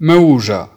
małóża